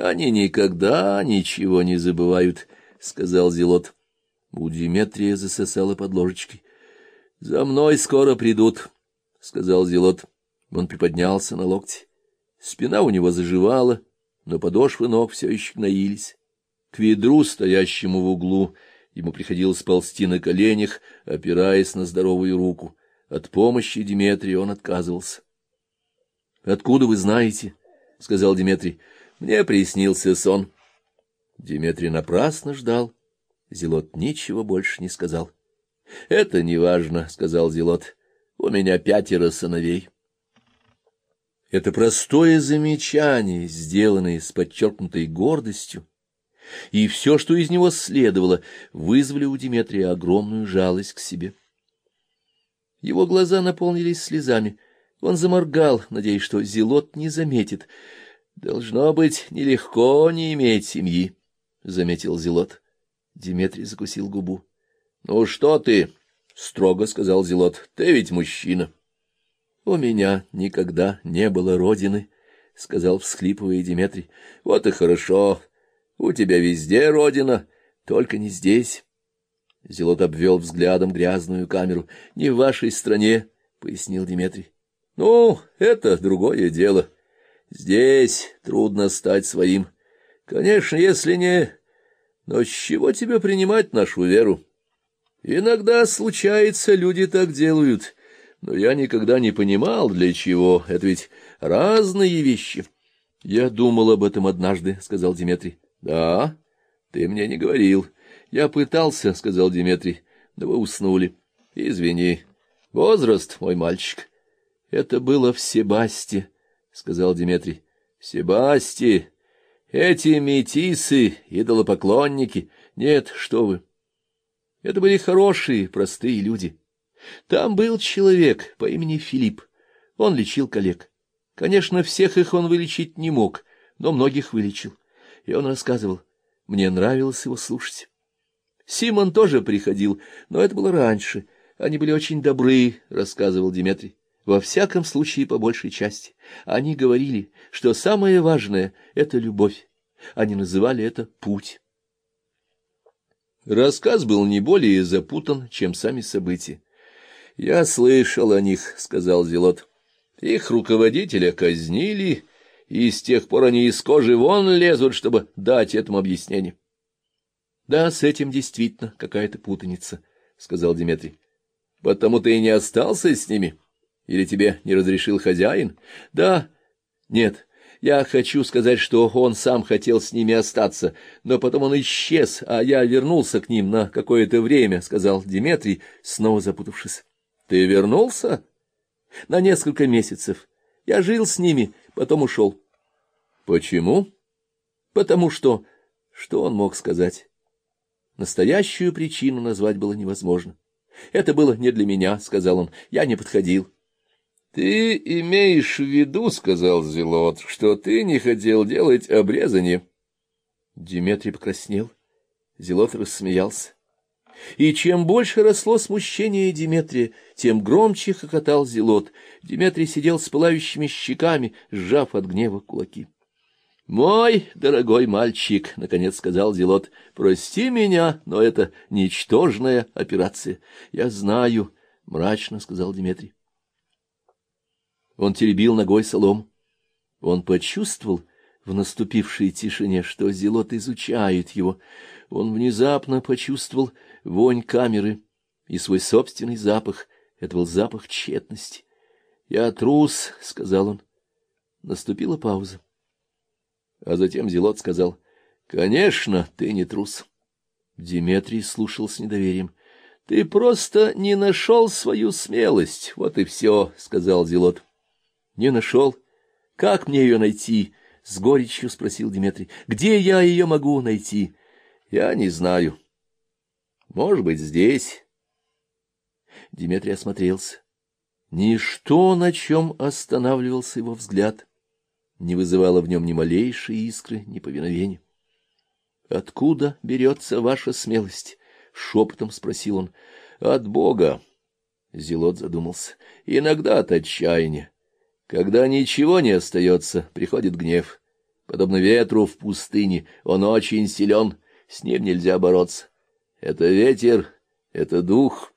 Они никогда ничего не забывают, — сказал Зелот. У Диметрия засосало под ложечкой. — За мной скоро придут, — сказал Зелот. Он приподнялся на локти. Спина у него заживала, но подошвы ног все еще гноились. К ведру, стоящему в углу, ему приходилось ползти на коленях, опираясь на здоровую руку. От помощи Диметрия он отказывался. — Откуда вы знаете? — сказал Диметрий. — Мне приснился сон. Диметрий напрасно ждал. Зелот ничего больше не сказал. — Это не важно, — сказал Зелот. — У меня пятеро сыновей. Это простое замечание, сделанное с подчеркнутой гордостью, и все, что из него следовало, вызвали у Диметрия огромную жалость к себе. Его глаза наполнились слезами. Он заморгал, надеясь, что Зелот не заметит. «Должно быть, нелегко не иметь семьи», — заметил Зелот. Диметрий закусил губу. — Ну что ты? — строго сказал Зелот. — Ты ведь мужчина. — У меня никогда не было родины, — сказал, всхлипывая Диметрий. — Вот и хорошо. У тебя везде родина, только не здесь. Зелот обвел взглядом грязную камеру. — Не в вашей стране, — пояснил Диметрий. — Ну, это другое дело. Здесь трудно стать своим. Конечно, если не но с чего тебе принимать нашу веру? Иногда случается, люди так делают, но я никогда не понимал, для чего. Это ведь разные вещи. Я думал об этом однажды, — сказал Диметрий. — Да, ты мне не говорил. Я пытался, — сказал Диметрий, — да вы уснули. Извини. Возраст, мой мальчик. Это было в Себасте, — сказал В Себасте. Эти метисы, идолопоклонники, нет, что вы. Это были хорошие, простые люди. Там был человек по имени Филипп. Он лечил коллег. Конечно, всех их он вылечить не мог, но многих вылечил. И он рассказывал. Мне нравилось его слушать. Симон тоже приходил, но это было раньше. Они были очень добры, — рассказывал Диметрий. Во всяком случае, по большей части. Они говорили, что самое важное — это любовь. Они называли это «путь». Рассказ был не более запутан, чем сами события. — Я слышал о них, — сказал Зелот. — Их руководителя казнили, и с тех пор они из кожи вон лезут, чтобы дать этому объяснение. — Да, с этим действительно какая-то путаница, — сказал Дмитрий. — Потому ты и не остался с ними? — или тебе не разрешил хозяин? Да. Нет. Я хочу сказать, что он сам хотел с ними остаться, но потом он исчез, а я вернулся к ним на какое-то время, — сказал Диметрий, снова запутавшись. — Ты вернулся? — На несколько месяцев. Я жил с ними, потом ушел. — Почему? — Потому что... Что он мог сказать? Настоящую причину назвать было невозможно. — Это было не для меня, — сказал он. — Я не подходил. —— Ты имеешь в виду, — сказал Зелот, — что ты не хотел делать обрезание? Диметрий покраснел. Зелот рассмеялся. И чем больше росло смущение Диметрия, тем громче хохотал Зелот. Диметрий сидел с пылающими щеками, сжав от гнева кулаки. — Мой дорогой мальчик, — наконец сказал Зелот, — прости меня, но это ничтожная операция. — Я знаю, — мрачно сказал Диметрий. Он теребил ногой солом. Он почувствовал в наступившей тишине, что Зелот изучает его. Он внезапно почувствовал вонь камеры и свой собственный запах. Это был запах тщетности. — Я трус, — сказал он. Наступила пауза. А затем Зелот сказал, — Конечно, ты не трус. Диметрий слушал с недоверием. — Ты просто не нашел свою смелость. Вот и все, — сказал Зелот. Не нашел. Как мне ее найти? — с горечью спросил Дмитрий. — Где я ее могу найти? — Я не знаю. Может быть, здесь. Дмитрий осмотрелся. Ничто, на чем останавливался его взгляд, не вызывало в нем ни малейшей искры, ни повиновения. — Откуда берется ваша смелость? — шепотом спросил он. — От Бога. Зелот задумался. — Иногда от отчаяния. Когда ничего не остается, приходит гнев. подобно ветру в пустыне, он очень силен, с ним нельзя бороться. Это ветер, это дух,